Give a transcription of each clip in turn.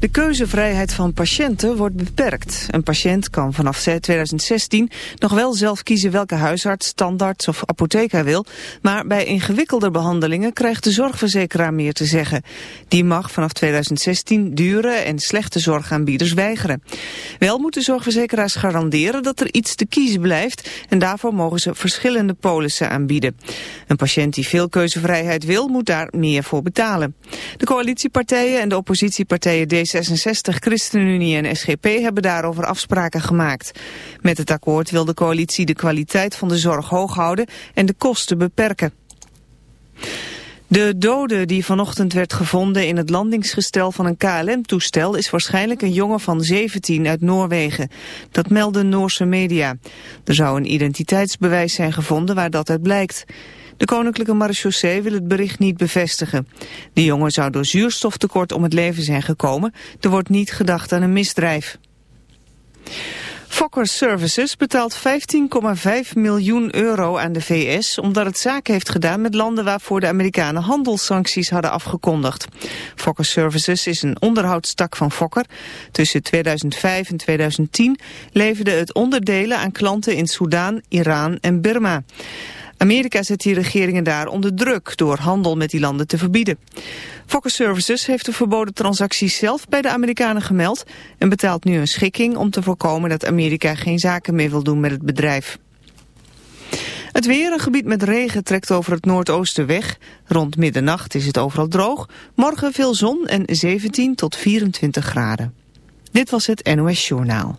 De keuzevrijheid van patiënten wordt beperkt. Een patiënt kan vanaf 2016 nog wel zelf kiezen welke huisarts, standaards of apotheek hij wil, maar bij ingewikkelder behandelingen krijgt de zorgverzekeraar meer te zeggen. Die mag vanaf 2016 dure en slechte zorgaanbieders weigeren. Wel moeten zorgverzekeraars garanderen dat er iets te kiezen blijft en daarvoor mogen ze verschillende polissen aanbieden. Een patiënt die veel keuzevrijheid wil, moet daar meer voor betalen. De coalitiepartijen en de oppositiepartijen D66, ChristenUnie en SGP hebben daarover afspraken gemaakt. Met het akkoord wil de coalitie de kwaliteit van de zorg hoog houden en de kosten beperken. De dode die vanochtend werd gevonden in het landingsgestel van een KLM-toestel is waarschijnlijk een jongen van 17 uit Noorwegen. Dat melden Noorse media. Er zou een identiteitsbewijs zijn gevonden waar dat uit blijkt. De koninklijke marechaussee wil het bericht niet bevestigen. De jongen zou door zuurstoftekort om het leven zijn gekomen. Er wordt niet gedacht aan een misdrijf. Fokker Services betaalt 15,5 miljoen euro aan de VS... omdat het zaken heeft gedaan met landen waarvoor de Amerikanen handelssancties hadden afgekondigd. Fokker Services is een onderhoudstak van Fokker. Tussen 2005 en 2010 leverde het onderdelen aan klanten in Soudaan, Iran en Burma. Amerika zet die regeringen daar onder druk door handel met die landen te verbieden. Fokker Services heeft de verboden transacties zelf bij de Amerikanen gemeld en betaalt nu een schikking om te voorkomen dat Amerika geen zaken meer wil doen met het bedrijf. Het weer, een gebied met regen, trekt over het noordoosten weg. Rond middernacht is het overal droog. Morgen veel zon en 17 tot 24 graden. Dit was het NOS Journaal.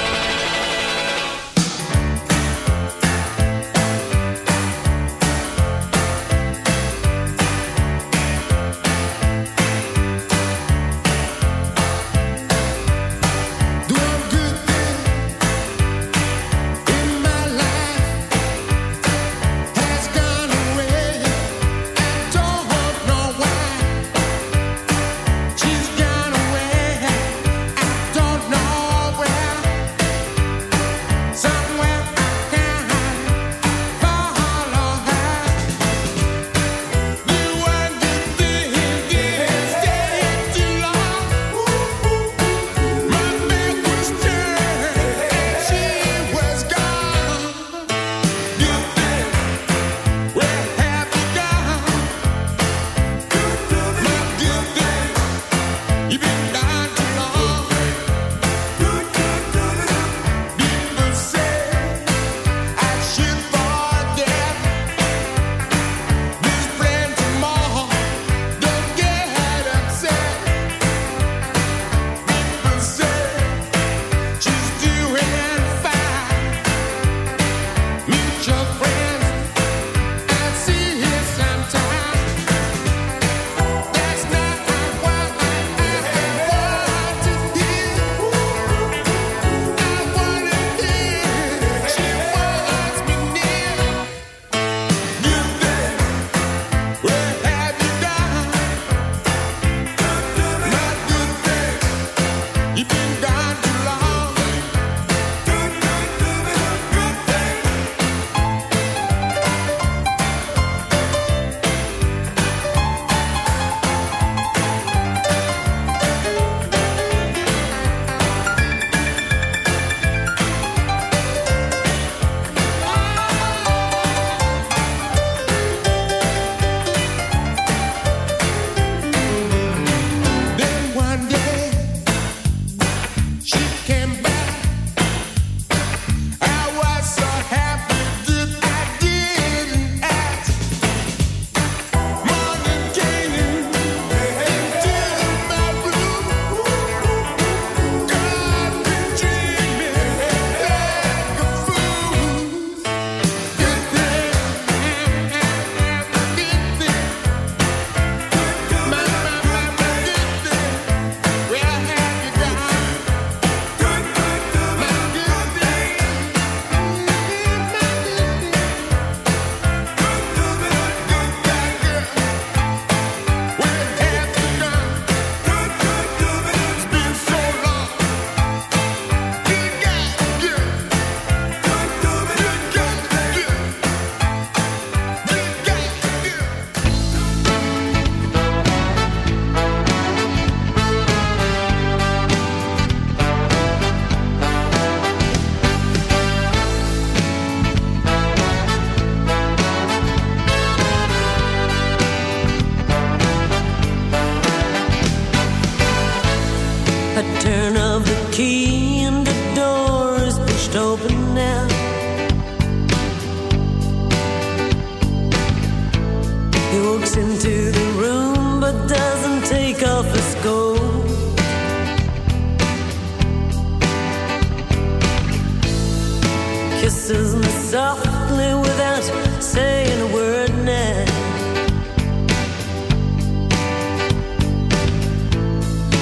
kisses me softly without saying a word now.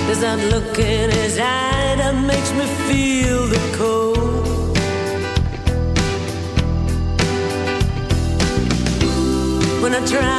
There's that look in his eye that makes me feel the cold. When I try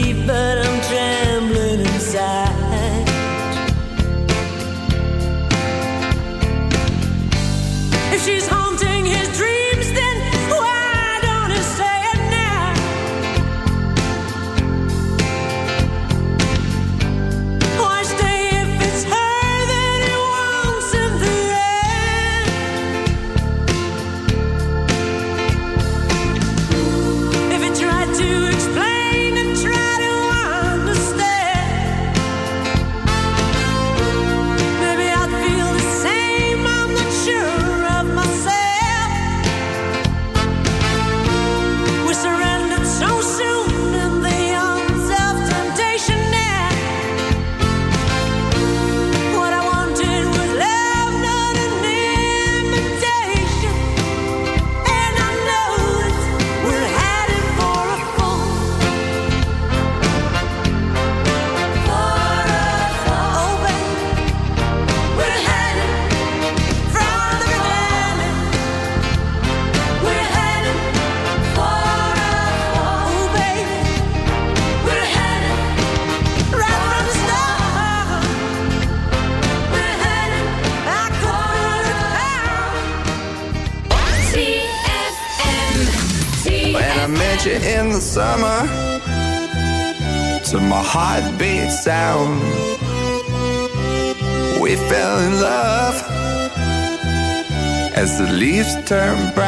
September.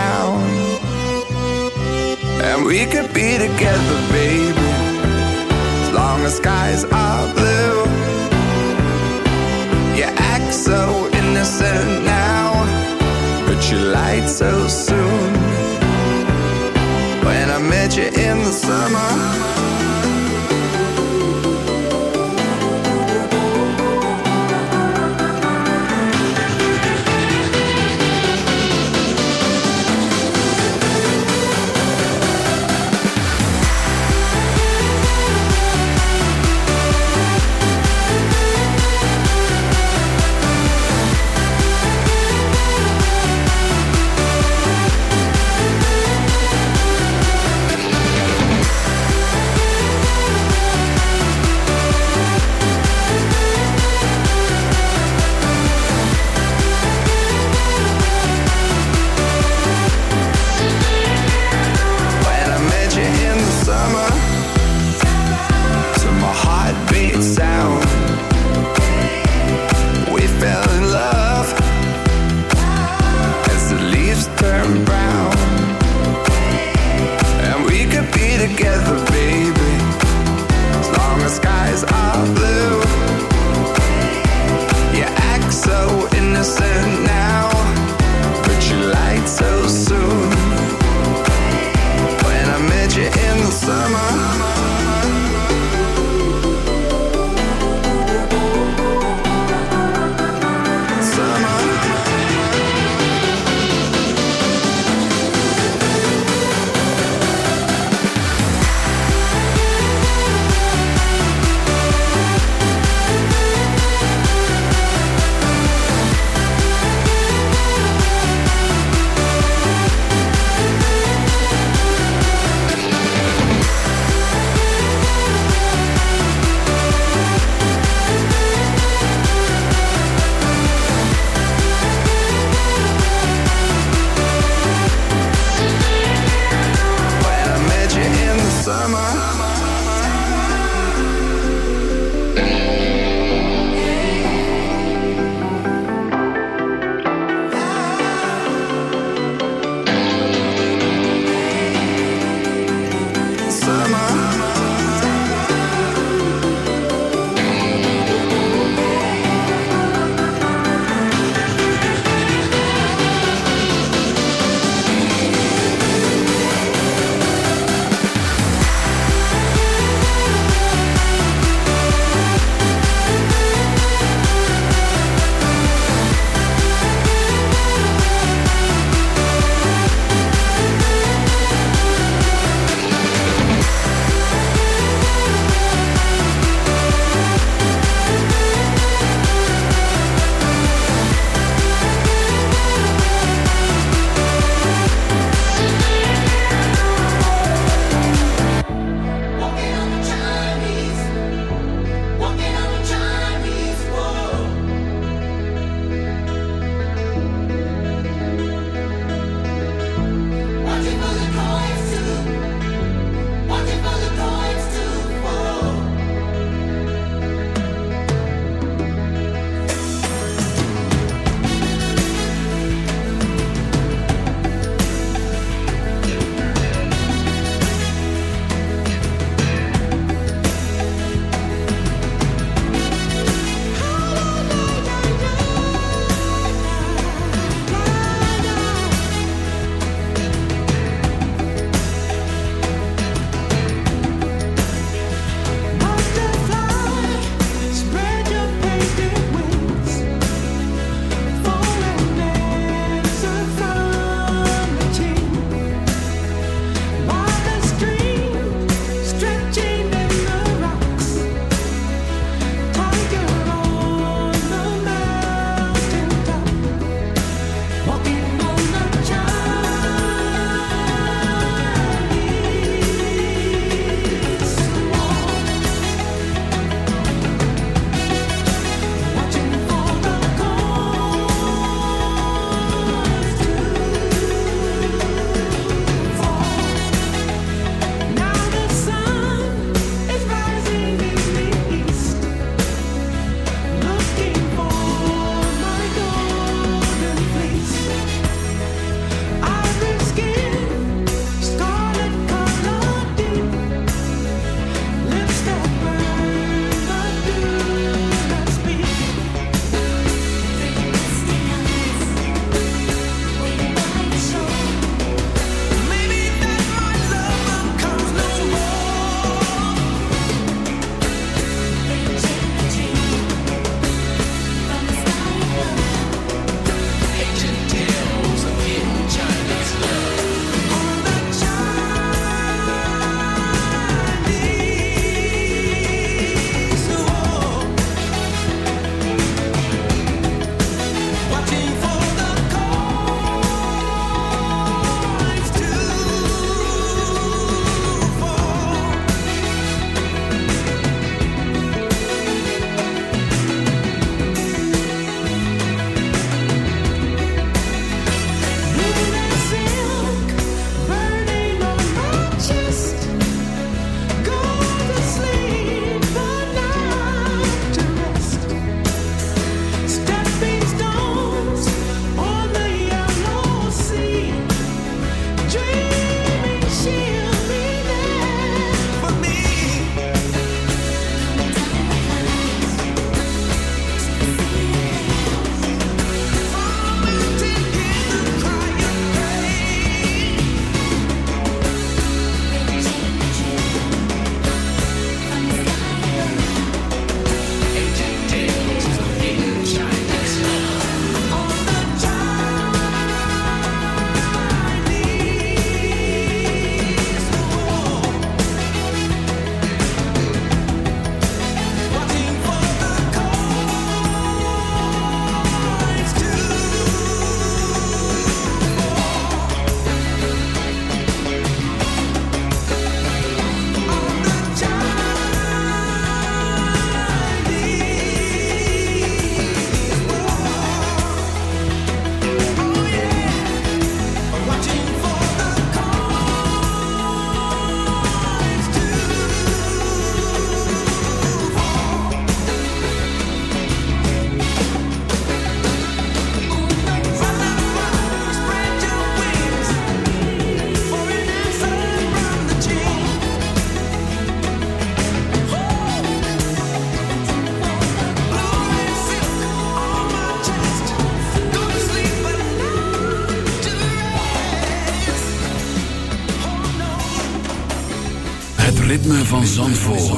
Zandvoort.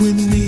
With me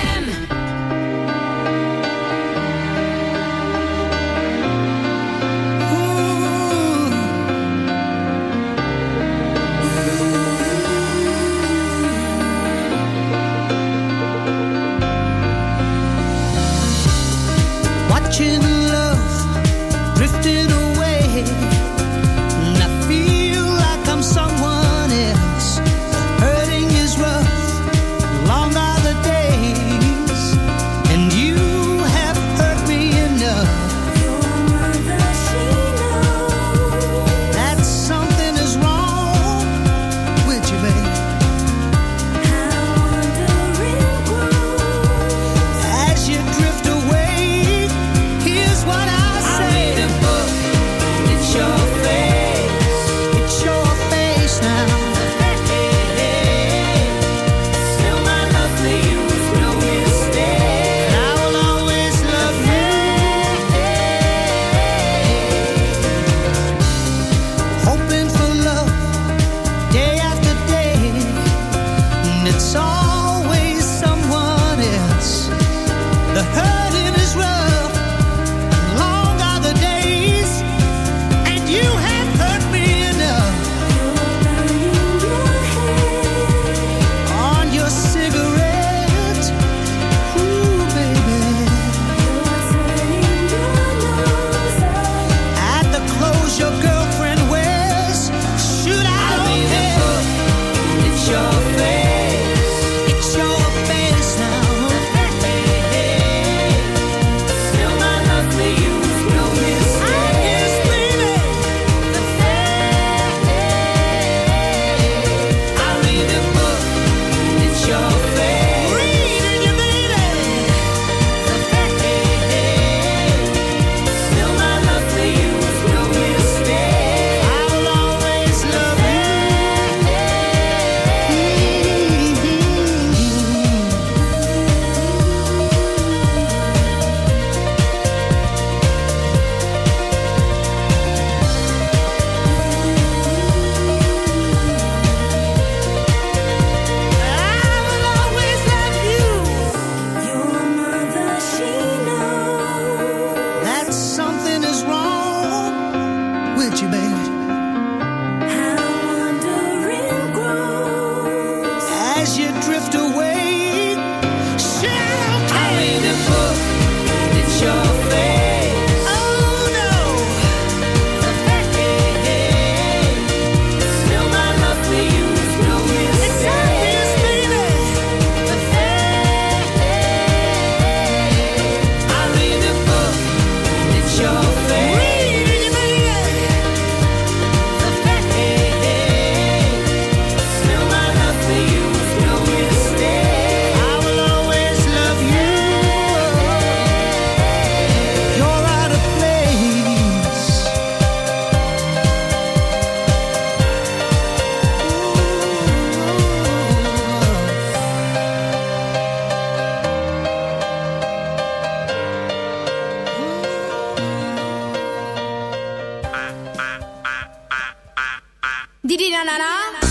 Didi na na na.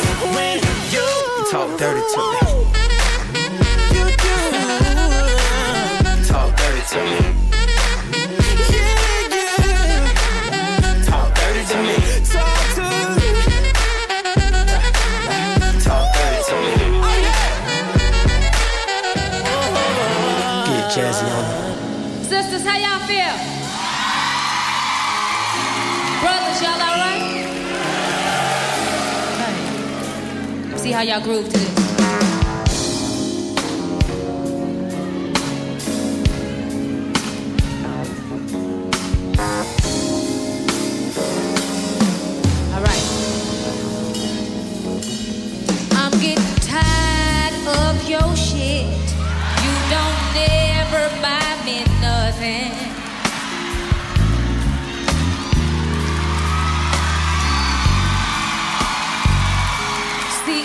when you, you talk dirty to me. How y'all groove to this. All right. I'm getting tired of your shit. You don't never buy me nothing.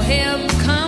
him, come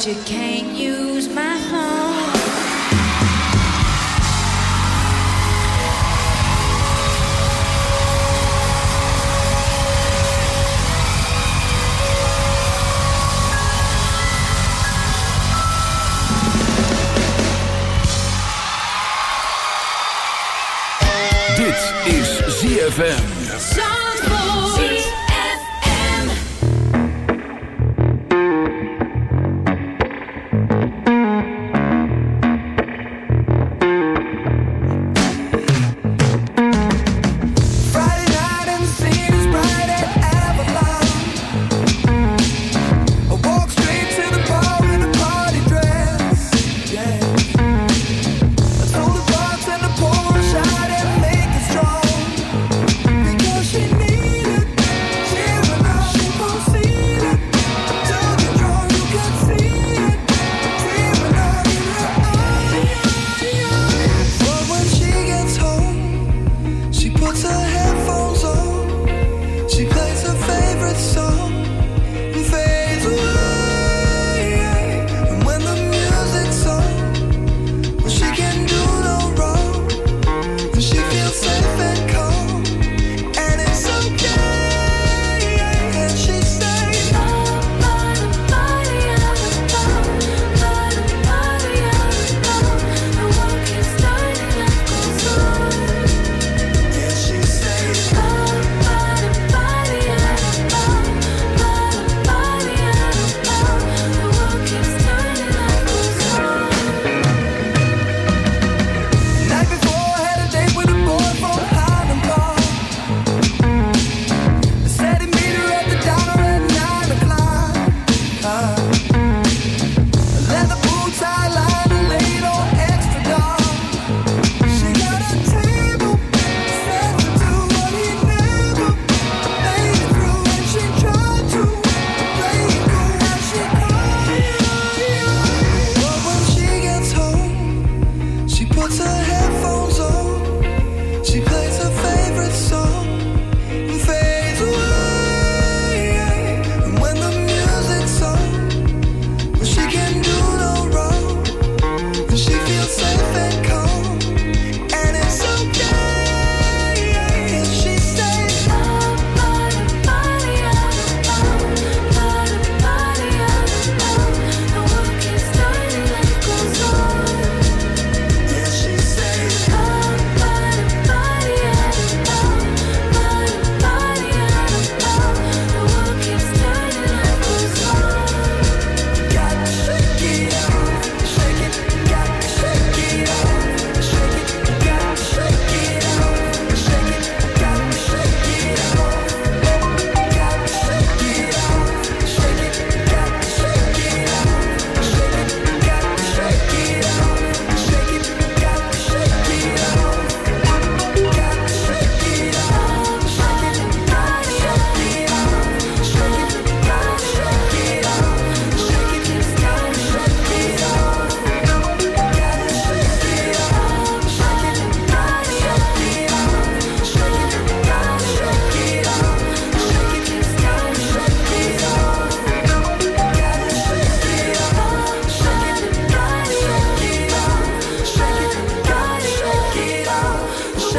but you can't use my phone. Is ZFM.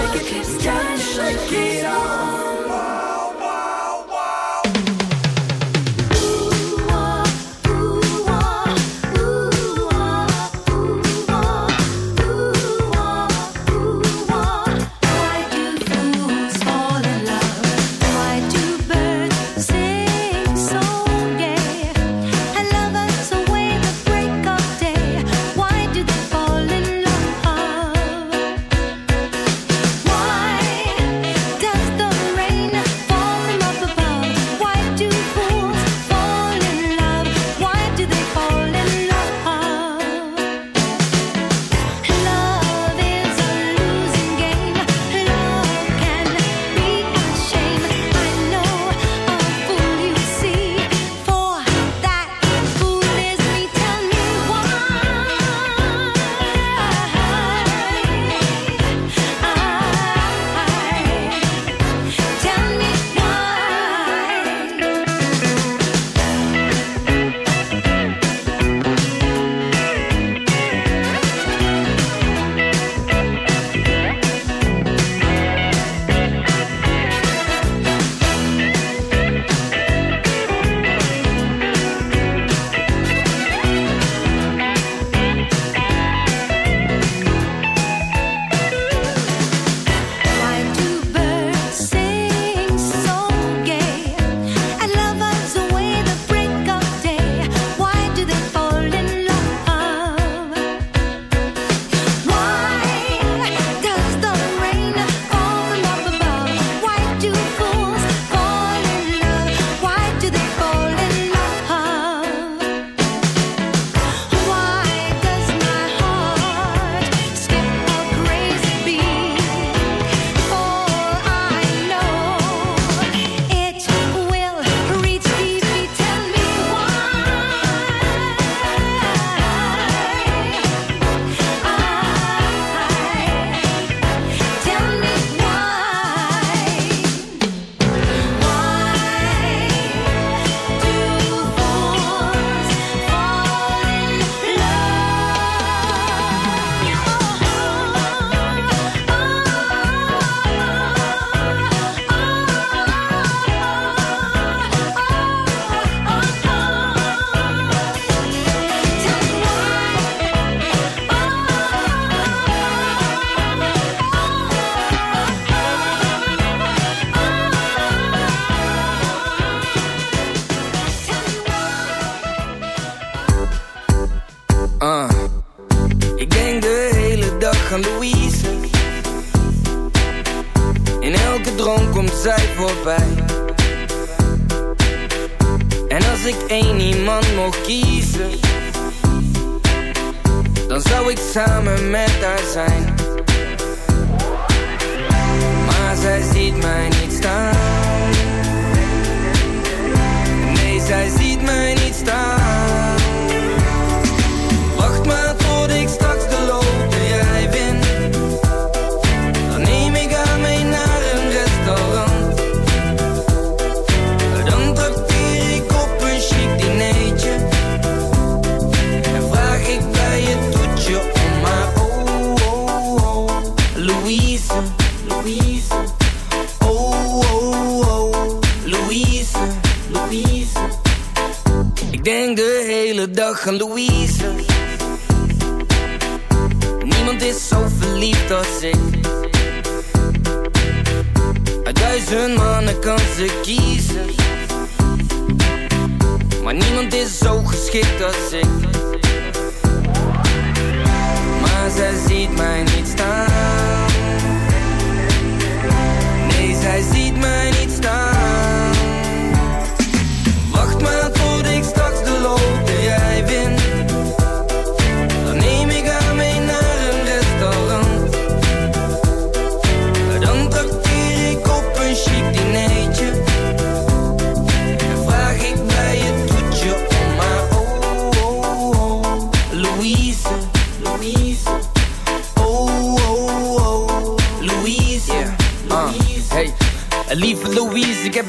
shake it, shake it, shake it off. hele dag aan Louise. Niemand is zo verliefd als ik. Uit duizend mannen kan ze kiezen. Maar niemand is zo geschikt als ik. Maar zij ziet mij niet staan. Nee, zij ziet mij